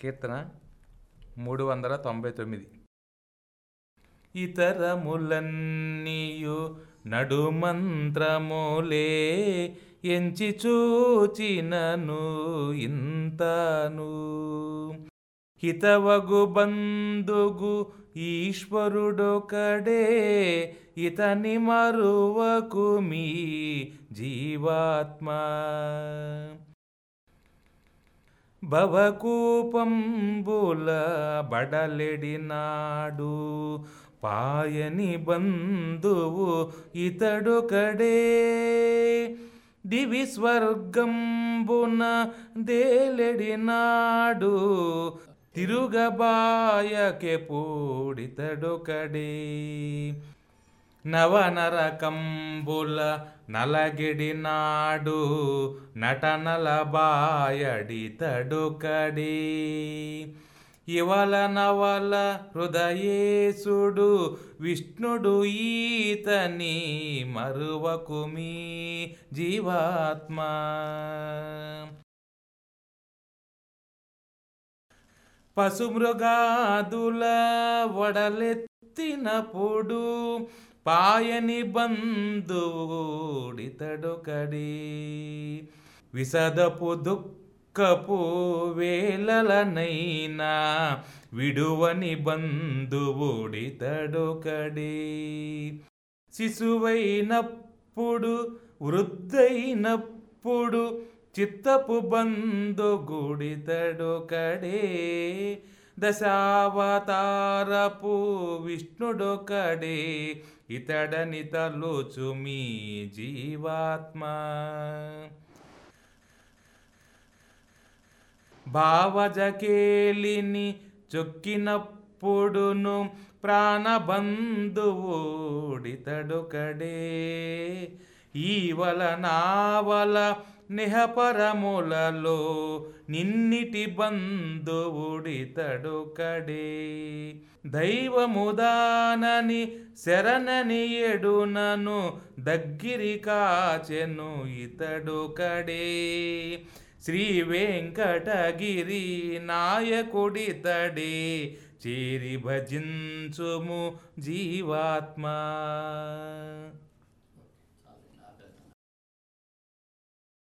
కీర్తన మూడు వందల తొంభై తొమ్మిది. ఇతరములన్నీయు నడుమంత్రములే ఎంచి చూచినను ఇంతను. హితవగు బంధుగు ఈశ్వరుడొకడే ఇతని మరువకు మీ జీవాత్మ. భవకూపంబుల బడలెడినాడు పాయని బంధువు ఇతడు కడే దివి స్వర్గంబున దేలెడినాడు తిరుగబాయకె పూడితడొకడే. నవనరకంబుల నలగిడినాడు నటనల బాయడితడుకడే ఇవల నవల హృదయేశుడు విష్ణుడు ఈతని మరువకుమీ జీవాత్మ. పశుమృగాదుల వడలెత్తినప్పుడు పాయని బంధువుడితడొకడి విసదపు దుఃఖపు వేలలనైనా విడువని బంధువుడితడొకడి శిశువైనప్పుడు వృద్ధైనప్పుడు చిత్తపు బంధు గుడితడొకడే దశావతారపు విష్ణుడొకడే ఇతడని తలుచు మీ జీవాత్మ. భావజకేలిని చొక్కినప్పుడును ప్రాణబంధువుడితడొకడే ఈవల నావల నిహపరములలో నిన్నిటి బంధువుడితడొకడే దైవముదానని శరణని ఎడునను దగ్గిరి కాచెను ఇతడొకడే శ్రీ వెంకటగిరి నాయకుడితడే చేరి భజించుము జీవాత్మా.